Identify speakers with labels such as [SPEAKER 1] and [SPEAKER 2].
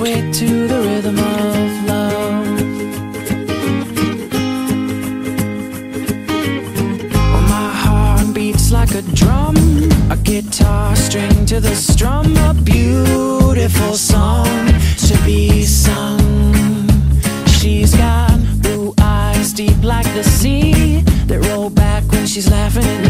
[SPEAKER 1] sway to the rhythm of love. My heart beats like a drum, a guitar string to the strum, a beautiful song to be sung. She's got blue eyes deep like the sea that roll back when she's laughing